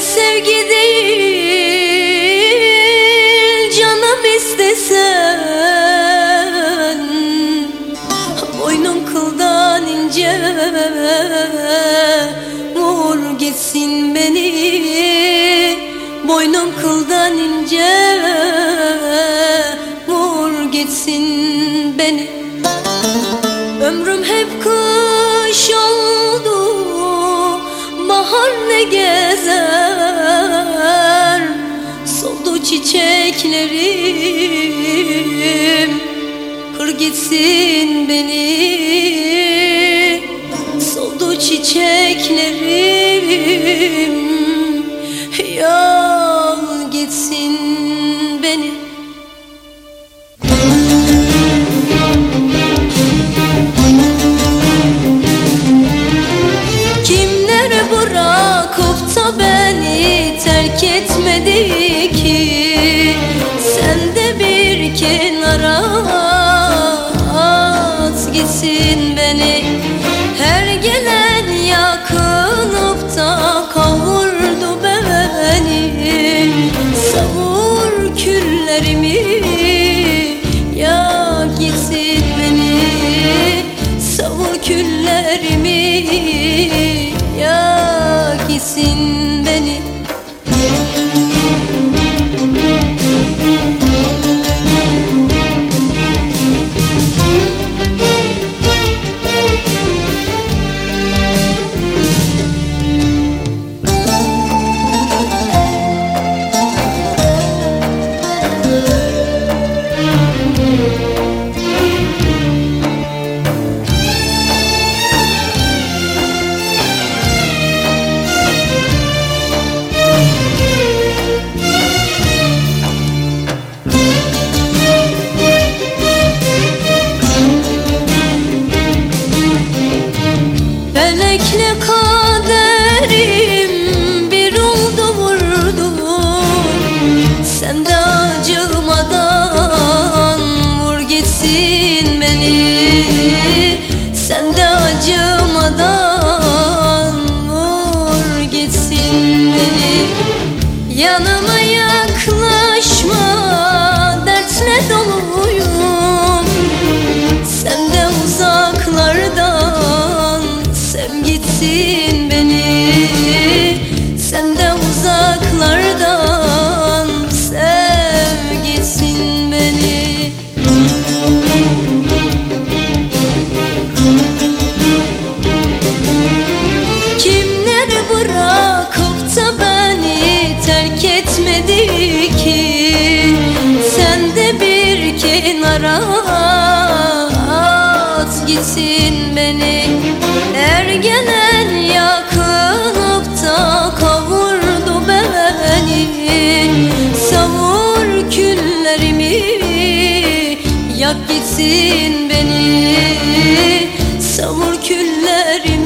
sevgi değil canım istesen Boynum kıldan ince Vur gitsin beni. Boynum kıldan ince Bahar ne gezer? Soldu çiçeklerim. Kır gitsin beni. Soldu çiçeklerim. Yal gitsin beni bırakıp da beni terk etmedi ki. Sen de bir kenara at gitsin beni. Her gelen yakınıp da kavurdu beni. Savur küllerimi gibisin ki Sen de bir kenara at gitsin beni. Er gelen yakınıp da kavurdu beni. Savur küllerimi yak gitsin beni. Savur küllerimi